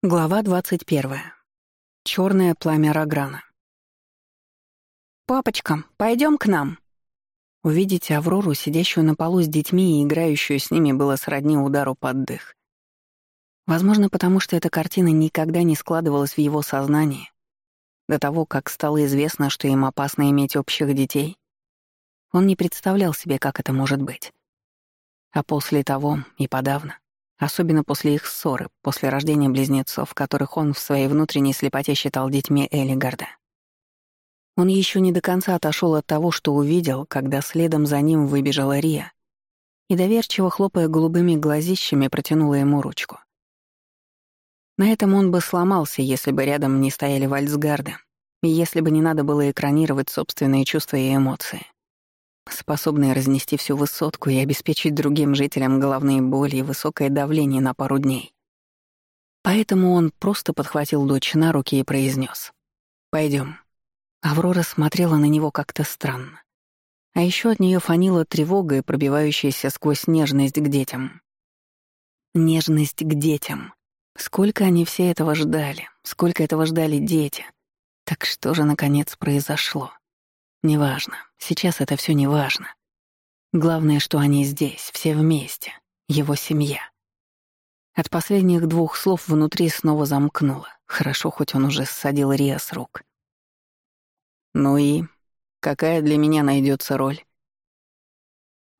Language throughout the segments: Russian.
Глава 21. Черное пламя Рограна. «Папочка, пойдем к нам!» Увидеть Аврору, сидящую на полу с детьми и играющую с ними, было сродни удару под дых. Возможно, потому что эта картина никогда не складывалась в его сознании. До того, как стало известно, что им опасно иметь общих детей, он не представлял себе, как это может быть. А после того и подавно — Особенно после их ссоры, после рождения близнецов, которых он в своей внутренней слепоте считал детьми Элигарда. Он еще не до конца отошел от того, что увидел, когда следом за ним выбежала Рия и, доверчиво хлопая голубыми глазищами, протянула ему ручку. На этом он бы сломался, если бы рядом не стояли Вальцгарда, и если бы не надо было экранировать собственные чувства и эмоции способные разнести всю высотку и обеспечить другим жителям головные боли и высокое давление на пару дней. Поэтому он просто подхватил дочь на руки и произнес: «Пойдем». Аврора смотрела на него как-то странно. А еще от нее фанила тревога и пробивающаяся сквозь нежность к детям. Нежность к детям. Сколько они все этого ждали, сколько этого ждали дети. Так что же, наконец, произошло? Неважно. Сейчас это все неважно. Главное, что они здесь, все вместе. Его семья. От последних двух слов внутри снова замкнуло. Хорошо, хоть он уже ссадил Рия с рук. «Ну и? Какая для меня найдется роль?»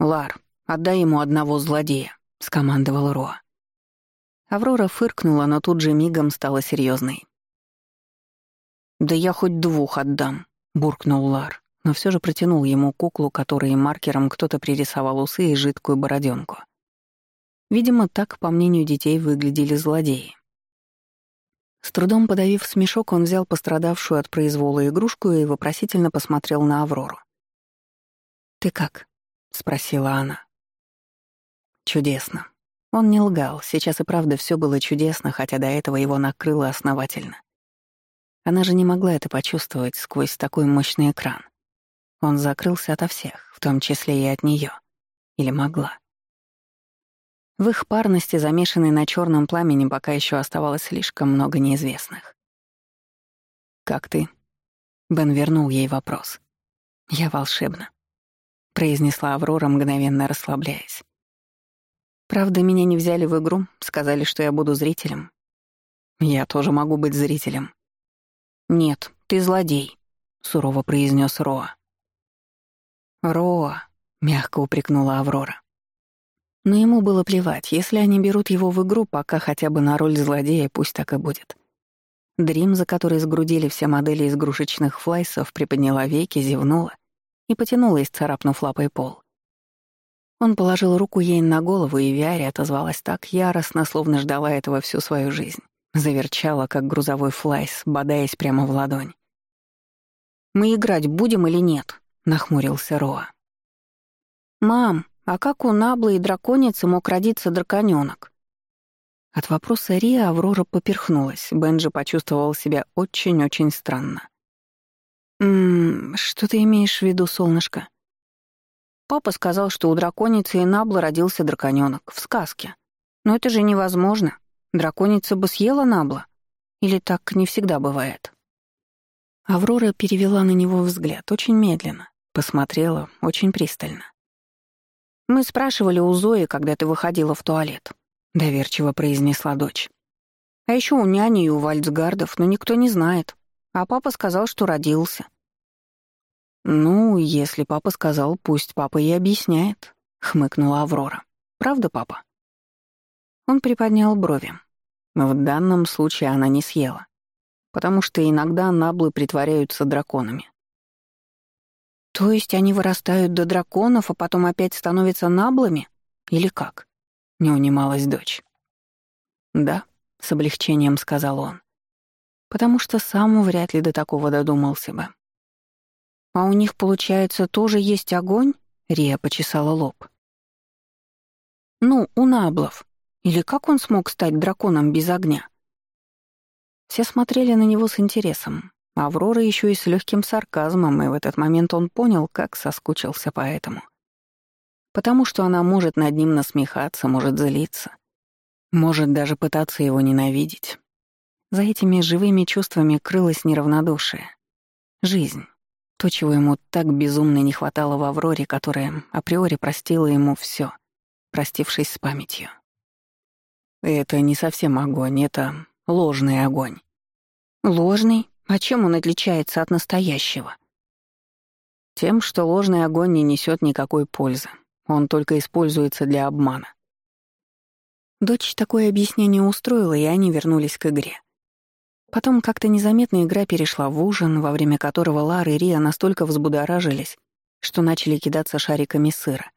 «Лар, отдай ему одного злодея», — скомандовал Роа. Аврора фыркнула, но тут же мигом стала серьезной. «Да я хоть двух отдам», — буркнул Лар но все же протянул ему куклу, которой маркером кто-то пририсовал усы и жидкую бороденку. Видимо, так, по мнению детей, выглядели злодеи. С трудом подавив смешок, он взял пострадавшую от произвола игрушку и вопросительно посмотрел на Аврору. «Ты как?» — спросила она. «Чудесно». Он не лгал, сейчас и правда все было чудесно, хотя до этого его накрыло основательно. Она же не могла это почувствовать сквозь такой мощный экран. Он закрылся ото всех, в том числе и от нее. Или могла. В их парности, замешанной на черном пламени, пока еще оставалось слишком много неизвестных. «Как ты?» Бен вернул ей вопрос. «Я волшебна», — произнесла Аврора, мгновенно расслабляясь. «Правда, меня не взяли в игру, сказали, что я буду зрителем». «Я тоже могу быть зрителем». «Нет, ты злодей», — сурово произнес Роа. «Роа», — мягко упрекнула Аврора. Но ему было плевать, если они берут его в игру, пока хотя бы на роль злодея, пусть так и будет. Дрим, за который сгрудили все модели из игрушечных флайсов, приподняла веки, зевнула и потянулась, царапнув лапой пол. Он положил руку ей на голову, и Виаре отозвалась так яростно, словно ждала этого всю свою жизнь. Заверчала, как грузовой флайс, бодаясь прямо в ладонь. «Мы играть будем или нет?» нахмурился Роа. «Мам, а как у Наблы и драконицы мог родиться драконёнок?» От вопроса Рия Аврора поперхнулась, Бенджи почувствовал себя очень-очень странно. «Ммм, что ты имеешь в виду, солнышко?» Папа сказал, что у драконицы и Набла родился драконёнок. В сказке. Но это же невозможно. Драконица бы съела Набла. Или так не всегда бывает? Аврора перевела на него взгляд очень медленно, Посмотрела очень пристально. «Мы спрашивали у Зои, когда ты выходила в туалет», — доверчиво произнесла дочь. «А еще у няни и у вальцгардов, но никто не знает. А папа сказал, что родился». «Ну, если папа сказал, пусть папа и объясняет», — хмыкнула Аврора. «Правда, папа?» Он приподнял брови. В данном случае она не съела, потому что иногда наблы притворяются драконами. То есть они вырастают до драконов, а потом опять становятся наблами? Или как?» — не унималась дочь. «Да», — с облегчением сказал он, «потому что сам вряд ли до такого додумался бы». «А у них, получается, тоже есть огонь?» — Рия почесала лоб. «Ну, у наблов. Или как он смог стать драконом без огня?» Все смотрели на него с интересом. Аврора еще и с легким сарказмом, и в этот момент он понял, как соскучился по этому. Потому что она может над ним насмехаться, может злиться, может даже пытаться его ненавидеть. За этими живыми чувствами крылось неравнодушие. Жизнь. То, чего ему так безумно не хватало в Авроре, которая априори простила ему все, простившись с памятью. «Это не совсем огонь, это ложный огонь». «Ложный?» А чем он отличается от настоящего? Тем, что ложный огонь не несет никакой пользы. Он только используется для обмана. Дочь такое объяснение устроила, и они вернулись к игре. Потом как-то незаметно игра перешла в ужин, во время которого Лара и Рия настолько взбудоражились, что начали кидаться шариками сыра.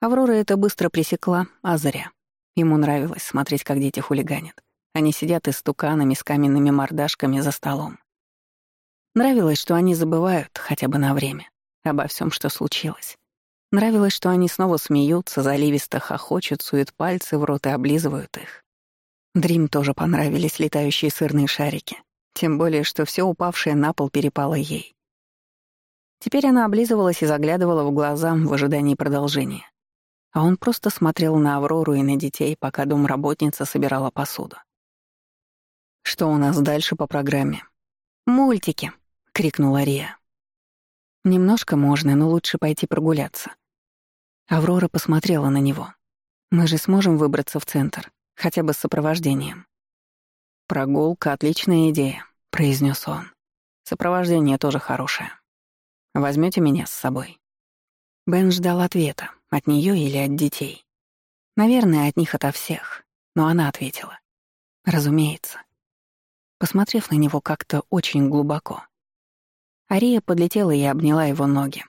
Аврора это быстро пресекла, а зря. Ему нравилось смотреть, как дети хулиганят. Они сидят истуканами с каменными мордашками за столом. Нравилось, что они забывают хотя бы на время обо всем, что случилось. Нравилось, что они снова смеются, заливисто хохочут, суют пальцы в рот и облизывают их. Дрим тоже понравились летающие сырные шарики, тем более, что все упавшее на пол перепало ей. Теперь она облизывалась и заглядывала в глаза в ожидании продолжения. А он просто смотрел на Аврору и на детей, пока домработница собирала посуду. «Что у нас дальше по программе?» «Мультики», — крикнула Рия. «Немножко можно, но лучше пойти прогуляться». Аврора посмотрела на него. «Мы же сможем выбраться в центр, хотя бы с сопровождением». «Прогулка — отличная идея», — произнес он. «Сопровождение тоже хорошее. Возьмете меня с собой?» Бен ждал ответа, от нее или от детей. Наверное, от них ото всех. Но она ответила. «Разумеется». Посмотрев на него как-то очень глубоко, Ария подлетела и обняла его ноги.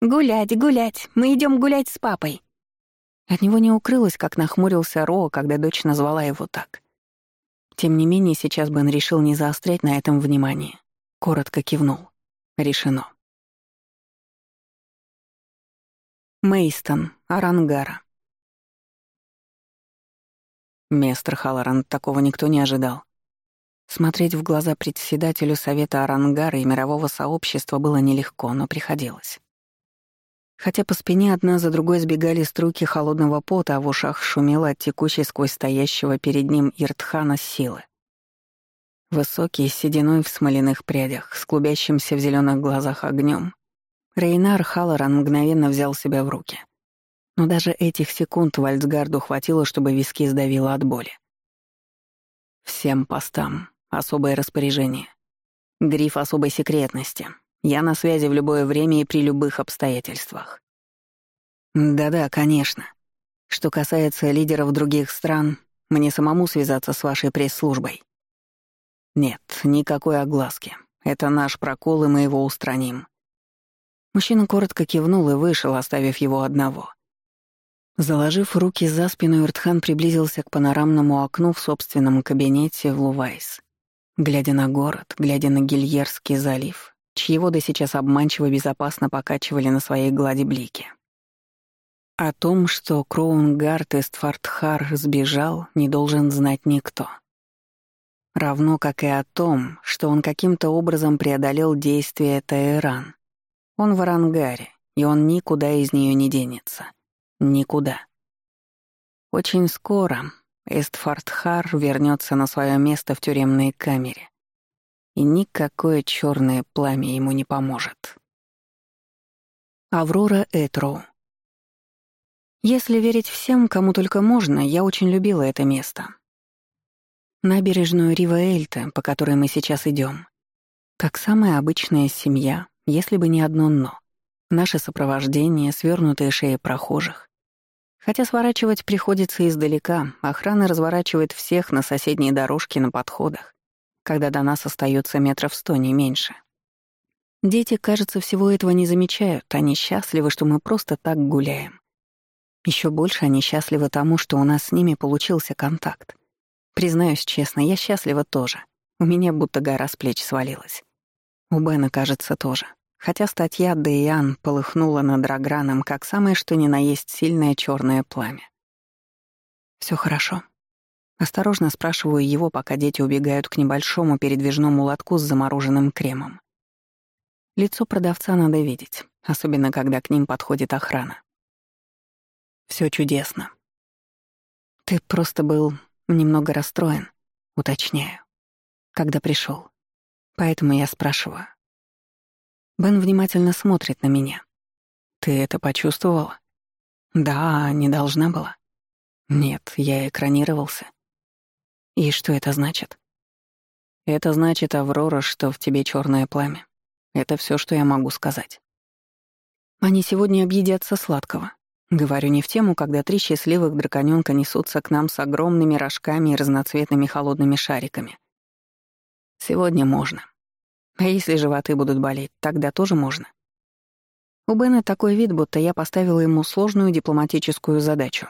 «Гулять, гулять! Мы идем гулять с папой!» От него не укрылось, как нахмурился Ро, когда дочь назвала его так. Тем не менее, сейчас Бен решил не заострять на этом внимание. Коротко кивнул. Решено. Мейстон, Арангара. Местер Халлоран, такого никто не ожидал. Смотреть в глаза председателю Совета Арангара и мирового сообщества было нелегко, но приходилось. Хотя по спине одна за другой сбегали струйки холодного пота, а в ушах шумело от текущей сквозь стоящего перед ним Иртхана силы. Высокий, с сединой в смоляных прядях, с клубящимся в зеленых глазах огнем, Рейнар Халлоран мгновенно взял себя в руки. Но даже этих секунд Вальцгарду хватило, чтобы виски сдавило от боли. «Всем постам», особое распоряжение. Гриф особой секретности. Я на связи в любое время и при любых обстоятельствах. Да-да, конечно. Что касается лидеров других стран, мне самому связаться с вашей пресс-службой. Нет, никакой огласки. Это наш прокол, и мы его устраним. Мужчина коротко кивнул и вышел, оставив его одного. Заложив руки за спину, Иртхан приблизился к панорамному окну в собственном кабинете в Лувайс глядя на город, глядя на Гильерский залив, чьи воды сейчас обманчиво безопасно покачивали на своей глади блики. О том, что Кроунгард из Твартхар сбежал, не должен знать никто. Равно как и о том, что он каким-то образом преодолел действия Таиран. Он в Арангаре, и он никуда из нее не денется. Никуда. Очень скоро, Эстфордхар вернется на свое место в тюремной камере. И никакое черное пламя ему не поможет. Аврора Этроу Если верить всем, кому только можно, я очень любила это место. Набережную Рива Эльта, по которой мы сейчас идем. Как самая обычная семья, если бы не одно «но». Наше сопровождение, свернутые шеи прохожих, Хотя сворачивать приходится издалека, охрана разворачивает всех на соседней дорожке на подходах, когда до нас остается метров сто, не меньше. Дети, кажется, всего этого не замечают, они счастливы, что мы просто так гуляем. Еще больше они счастливы тому, что у нас с ними получился контакт. Признаюсь честно, я счастлива тоже. У меня будто гора с плеч свалилась. У Бена, кажется, тоже. Хотя статья Деян полыхнула над Раграном как самое что ни на есть сильное черное пламя. Все хорошо?» Осторожно спрашиваю его, пока дети убегают к небольшому передвижному лотку с замороженным кремом. Лицо продавца надо видеть, особенно когда к ним подходит охрана. Все чудесно. Ты просто был немного расстроен, уточняю, когда пришел. Поэтому я спрашиваю. Бен внимательно смотрит на меня. «Ты это почувствовала?» «Да, не должна была». «Нет, я экранировался». «И что это значит?» «Это значит, Аврора, что в тебе черное пламя. Это все, что я могу сказать». «Они сегодня объедятся сладкого». Говорю не в тему, когда три счастливых драконёнка несутся к нам с огромными рожками и разноцветными холодными шариками. «Сегодня можно», а если животы будут болеть, тогда тоже можно. У Бена такой вид, будто я поставила ему сложную дипломатическую задачу.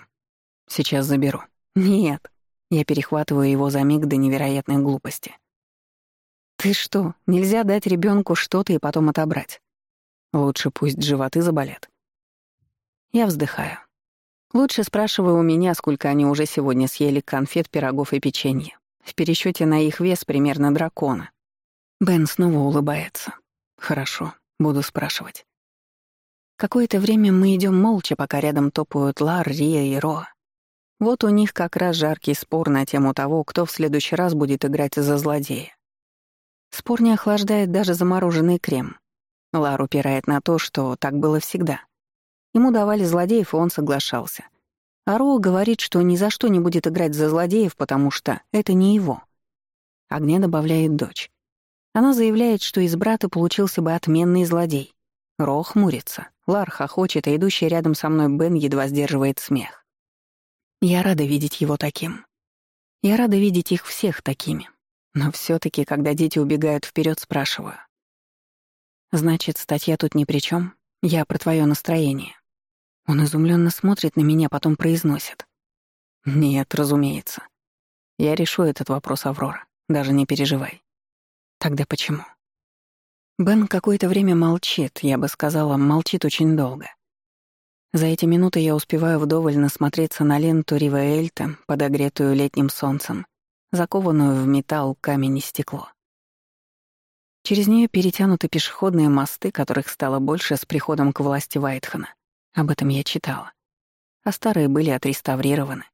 Сейчас заберу. Нет. Я перехватываю его за миг до невероятной глупости. Ты что, нельзя дать ребенку что-то и потом отобрать? Лучше пусть животы заболят. Я вздыхаю. Лучше спрашиваю у меня, сколько они уже сегодня съели конфет, пирогов и печенья. В пересчете на их вес примерно дракона — Бен снова улыбается. «Хорошо, буду спрашивать». Какое-то время мы идем молча, пока рядом топают Лар, Рия и Роа. Вот у них как раз жаркий спор на тему того, кто в следующий раз будет играть за злодея. Спор не охлаждает даже замороженный крем. Лар упирает на то, что так было всегда. Ему давали злодеев, и он соглашался. А Роу говорит, что ни за что не будет играть за злодеев, потому что это не его. Огня добавляет дочь. Она заявляет, что из брата получился бы отменный злодей. Ро хмурится. Лар хохочет, а идущий рядом со мной Бен едва сдерживает смех. Я рада видеть его таким. Я рада видеть их всех такими. Но все таки когда дети убегают вперед, спрашиваю. «Значит, статья тут ни при чем? Я про твое настроение». Он изумленно смотрит на меня, потом произносит. «Нет, разумеется. Я решу этот вопрос, Аврора. Даже не переживай. Тогда почему? Бен какое-то время молчит, я бы сказала, молчит очень долго. За эти минуты я успеваю вдоволь насмотреться на ленту Рива Эльта, подогретую летним солнцем, закованную в металл, камень и стекло. Через нее перетянуты пешеходные мосты, которых стало больше с приходом к власти Вайтхана. Об этом я читала. А старые были отреставрированы.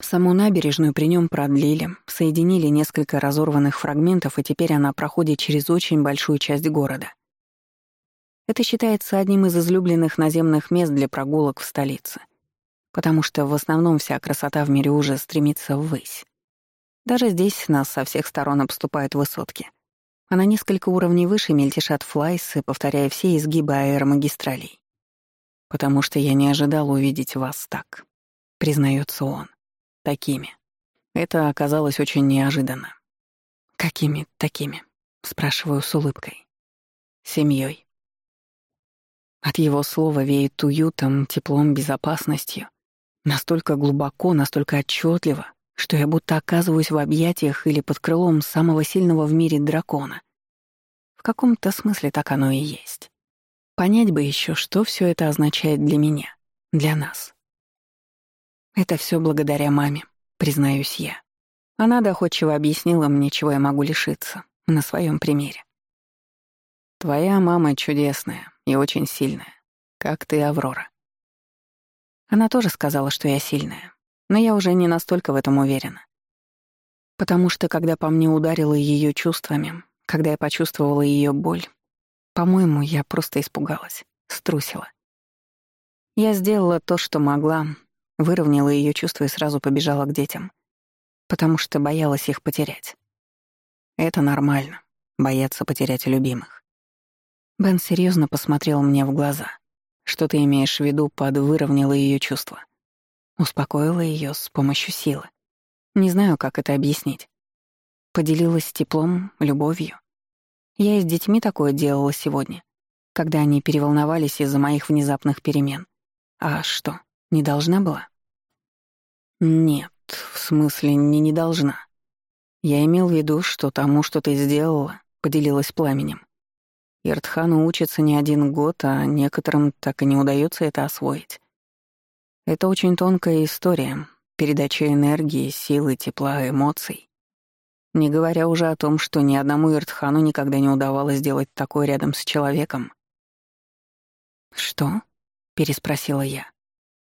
Саму набережную при нем продлили, соединили несколько разорванных фрагментов, и теперь она проходит через очень большую часть города. Это считается одним из излюбленных наземных мест для прогулок в столице, потому что в основном вся красота в мире уже стремится ввысь. Даже здесь нас со всех сторон обступают высотки. А на несколько уровней выше мельтешат флайсы, повторяя все изгибы аэромагистралей. «Потому что я не ожидал увидеть вас так», — признается он такими. Это оказалось очень неожиданно. «Какими такими?» — спрашиваю с улыбкой. «Семьей». От его слова веет уютом, теплом, безопасностью. Настолько глубоко, настолько отчетливо, что я будто оказываюсь в объятиях или под крылом самого сильного в мире дракона. В каком-то смысле так оно и есть. Понять бы еще, что все это означает для меня, для нас. Это все благодаря маме, признаюсь я. Она доходчиво объяснила мне, чего я могу лишиться, на своем примере. Твоя мама чудесная и очень сильная, как ты, Аврора. Она тоже сказала, что я сильная, но я уже не настолько в этом уверена. Потому что, когда по мне ударило ее чувствами, когда я почувствовала ее боль, по-моему, я просто испугалась, струсила. Я сделала то, что могла, выровняла ее чувства и сразу побежала к детям, потому что боялась их потерять. Это нормально — бояться потерять любимых. Бен серьезно посмотрел мне в глаза. Что ты имеешь в виду под «выровняла ее чувства»? Успокоила ее с помощью силы. Не знаю, как это объяснить. Поделилась теплом, любовью. Я и с детьми такое делала сегодня, когда они переволновались из-за моих внезапных перемен. А что? Не должна была? Нет, в смысле, не не должна. Я имел в виду, что тому, что ты сделала, поделилась пламенем. Иртхану учится не один год, а некоторым так и не удается это освоить. Это очень тонкая история, передача энергии, силы, тепла, эмоций. Не говоря уже о том, что ни одному Иртхану никогда не удавалось сделать такое рядом с человеком. «Что?» — переспросила я.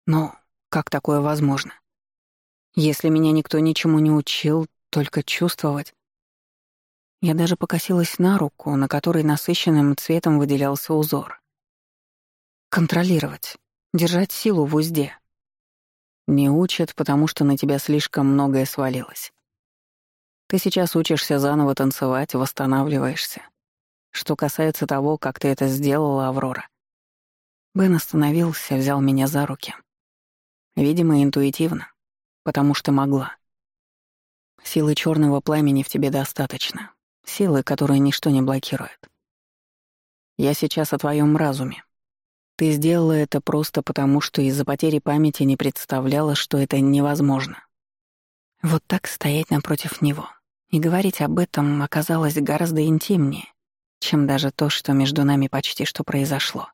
Но как такое возможно? Если меня никто ничему не учил, только чувствовать. Я даже покосилась на руку, на которой насыщенным цветом выделялся узор. Контролировать, держать силу в узде. Не учат, потому что на тебя слишком многое свалилось. Ты сейчас учишься заново танцевать, восстанавливаешься. Что касается того, как ты это сделала, Аврора. Бен остановился, взял меня за руки. Видимо, интуитивно. Потому что могла. Силы черного пламени в тебе достаточно. Силы, которые ничто не блокирует. Я сейчас о твоем разуме. Ты сделала это просто потому, что из-за потери памяти не представляла, что это невозможно. Вот так стоять напротив него и говорить об этом оказалось гораздо интимнее, чем даже то, что между нами почти что произошло.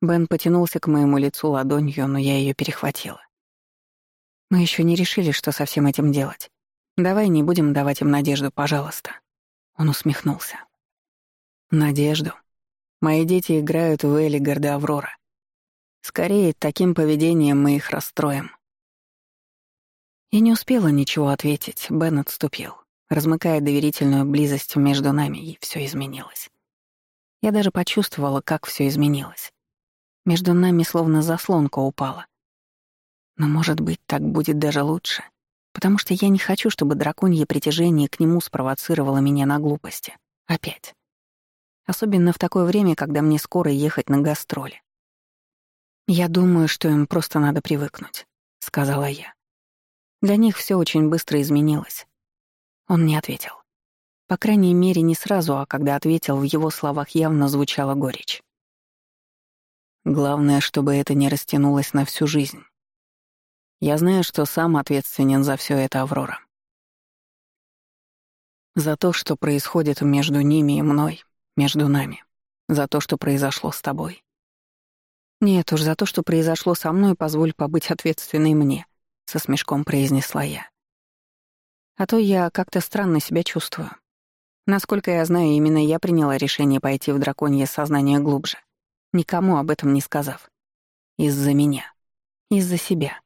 Бен потянулся к моему лицу ладонью, но я ее перехватила. Мы еще не решили, что со всем этим делать. Давай не будем давать им надежду, пожалуйста. Он усмехнулся. Надежду. Мои дети играют в Элигарда Аврора. Скорее, таким поведением мы их расстроим. Я не успела ничего ответить. Бен отступил, размыкая доверительную близость между нами, и все изменилось. Я даже почувствовала, как все изменилось. Между нами словно заслонка упала. Но, может быть, так будет даже лучше, потому что я не хочу, чтобы драконье притяжение к нему спровоцировало меня на глупости. Опять. Особенно в такое время, когда мне скоро ехать на гастроли. «Я думаю, что им просто надо привыкнуть», — сказала я. Для них все очень быстро изменилось. Он не ответил. По крайней мере, не сразу, а когда ответил, в его словах явно звучала горечь. Главное, чтобы это не растянулось на всю жизнь. Я знаю, что сам ответственен за все это, Аврора. За то, что происходит между ними и мной, между нами. За то, что произошло с тобой. Нет уж, за то, что произошло со мной, позволь побыть ответственной мне, со смешком произнесла я. А то я как-то странно себя чувствую. Насколько я знаю, именно я приняла решение пойти в драконье сознание глубже никому об этом не сказав. Из-за меня. Из-за себя.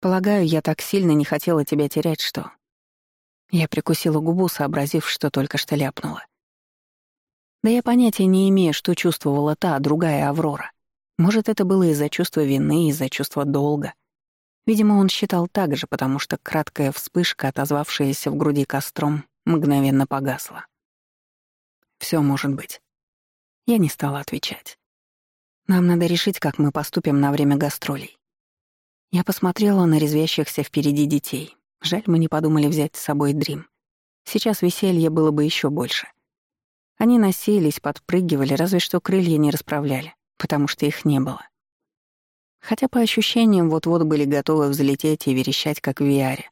Полагаю, я так сильно не хотела тебя терять, что... Я прикусила губу, сообразив, что только что ляпнула. Да я понятия не имею, что чувствовала та, другая Аврора. Может, это было из-за чувства вины, из-за чувства долга. Видимо, он считал так же, потому что краткая вспышка, отозвавшаяся в груди костром, мгновенно погасла. Все может быть. Я не стала отвечать. Нам надо решить, как мы поступим на время гастролей. Я посмотрела на резвящихся впереди детей. Жаль, мы не подумали взять с собой Дрим. Сейчас веселье было бы еще больше. Они носились, подпрыгивали, разве что крылья не расправляли, потому что их не было. Хотя по ощущениям вот-вот были готовы взлететь и верещать, как в Виаре.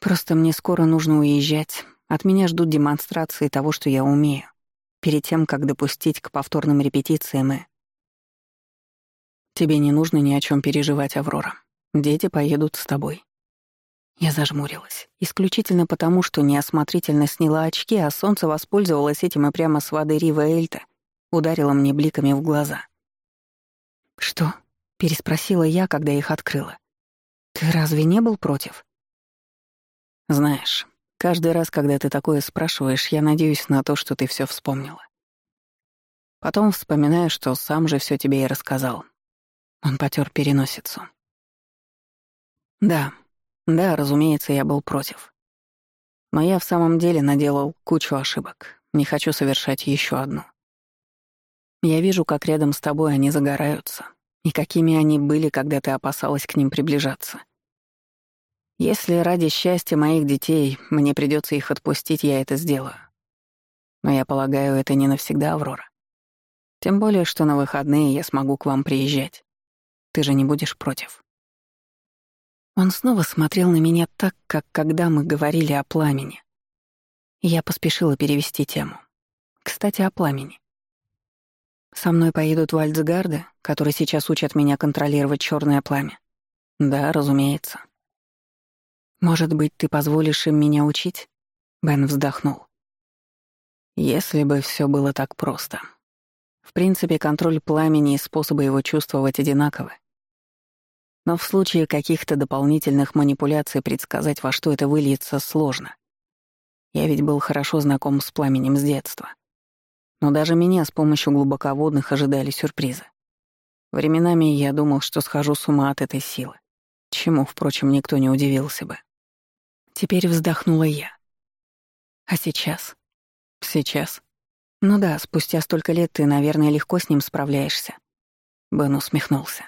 Просто мне скоро нужно уезжать. От меня ждут демонстрации того, что я умею перед тем, как допустить к повторным репетициям и... «Тебе не нужно ни о чем переживать, Аврора. Дети поедут с тобой». Я зажмурилась. Исключительно потому, что неосмотрительно сняла очки, а солнце воспользовалось этим и прямо с воды Рива Эльта ударило мне бликами в глаза. «Что?» — переспросила я, когда их открыла. «Ты разве не был против?» «Знаешь, Каждый раз, когда ты такое спрашиваешь, я надеюсь на то, что ты все вспомнила. Потом вспоминаю, что сам же все тебе и рассказал. Он потер переносицу. Да, да, разумеется, я был против. Но я в самом деле наделал кучу ошибок. Не хочу совершать еще одну. Я вижу, как рядом с тобой они загораются, и какими они были, когда ты опасалась к ним приближаться. Если ради счастья моих детей мне придется их отпустить, я это сделаю. Но я полагаю, это не навсегда, Аврора. Тем более, что на выходные я смогу к вам приезжать. Ты же не будешь против. Он снова смотрел на меня так, как когда мы говорили о пламени. Я поспешила перевести тему. Кстати, о пламени. Со мной поедут вальцгарды, которые сейчас учат меня контролировать черное пламя. Да, разумеется. Может быть, ты позволишь им меня учить?» Бен вздохнул. «Если бы все было так просто. В принципе, контроль пламени и способы его чувствовать одинаковы. Но в случае каких-то дополнительных манипуляций предсказать, во что это выльется, сложно. Я ведь был хорошо знаком с пламенем с детства. Но даже меня с помощью глубоководных ожидали сюрпризы. Временами я думал, что схожу с ума от этой силы, чему, впрочем, никто не удивился бы. Теперь вздохнула я. А сейчас? Сейчас. Ну да, спустя столько лет ты, наверное, легко с ним справляешься. Бен усмехнулся.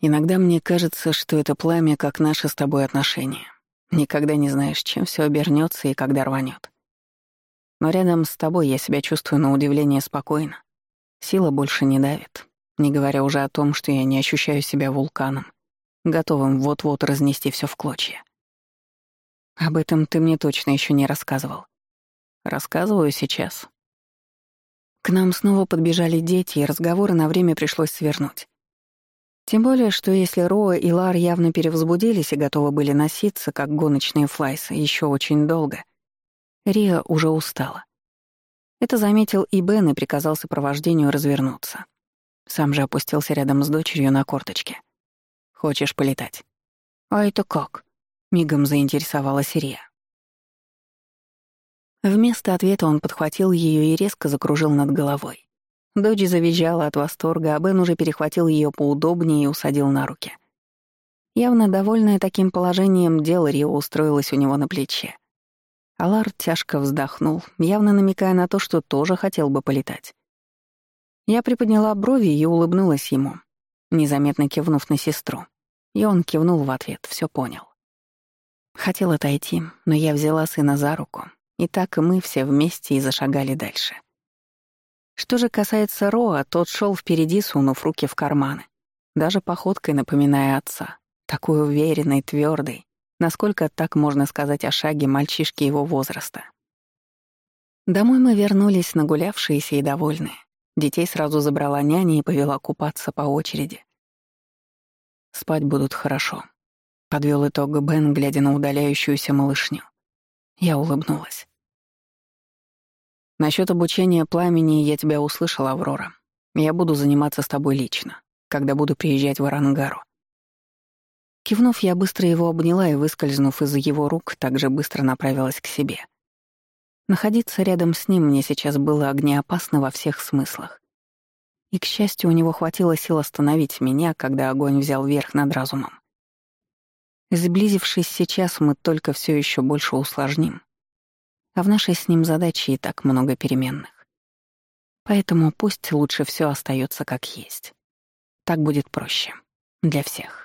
Иногда мне кажется, что это пламя, как наши с тобой отношения. Никогда не знаешь, чем все обернется и когда рванет. Но рядом с тобой я себя чувствую на удивление спокойно. Сила больше не давит, не говоря уже о том, что я не ощущаю себя вулканом, готовым вот-вот разнести все в клочья. Об этом ты мне точно еще не рассказывал. Рассказываю сейчас. К нам снова подбежали дети, и разговоры на время пришлось свернуть. Тем более, что если Роа и Лар явно перевозбудились и готовы были носиться, как гоночные флайсы, еще очень долго, Риа уже устала. Это заметил и Бен и приказал сопровождению развернуться. Сам же опустился рядом с дочерью на корточке. «Хочешь полетать?» «А это как?» мигом заинтересовалась Сирия. Вместо ответа он подхватил ее и резко закружил над головой. Доджи завизжала от восторга, а Бен уже перехватил ее поудобнее и усадил на руки. Явно довольная таким положением дела, Рио устроилась у него на плече. Алар тяжко вздохнул, явно намекая на то, что тоже хотел бы полетать. Я приподняла брови и улыбнулась ему, незаметно кивнув на сестру. И он кивнул в ответ, все понял. Хотел отойти, но я взяла сына за руку, и так мы все вместе и зашагали дальше. Что же касается Роа, тот шел впереди, сунув руки в карманы, даже походкой напоминая отца, такой уверенной, твердой, насколько так можно сказать о шаге мальчишки его возраста. Домой мы вернулись нагулявшиеся и довольные. Детей сразу забрала няня и повела купаться по очереди. «Спать будут хорошо», Подвел итог Бен, глядя на удаляющуюся малышню. Я улыбнулась. Насчет обучения пламени я тебя услышала, Аврора. Я буду заниматься с тобой лично, когда буду приезжать в Арангару. Кивнув, я быстро его обняла и, выскользнув из его рук, также быстро направилась к себе. Находиться рядом с ним мне сейчас было огнеопасно во всех смыслах. И, к счастью, у него хватило сил остановить меня, когда огонь взял верх над разумом. Сблизившись сейчас, мы только все еще больше усложним. А в нашей с ним задаче и так много переменных. Поэтому пусть лучше все остается как есть. Так будет проще. Для всех.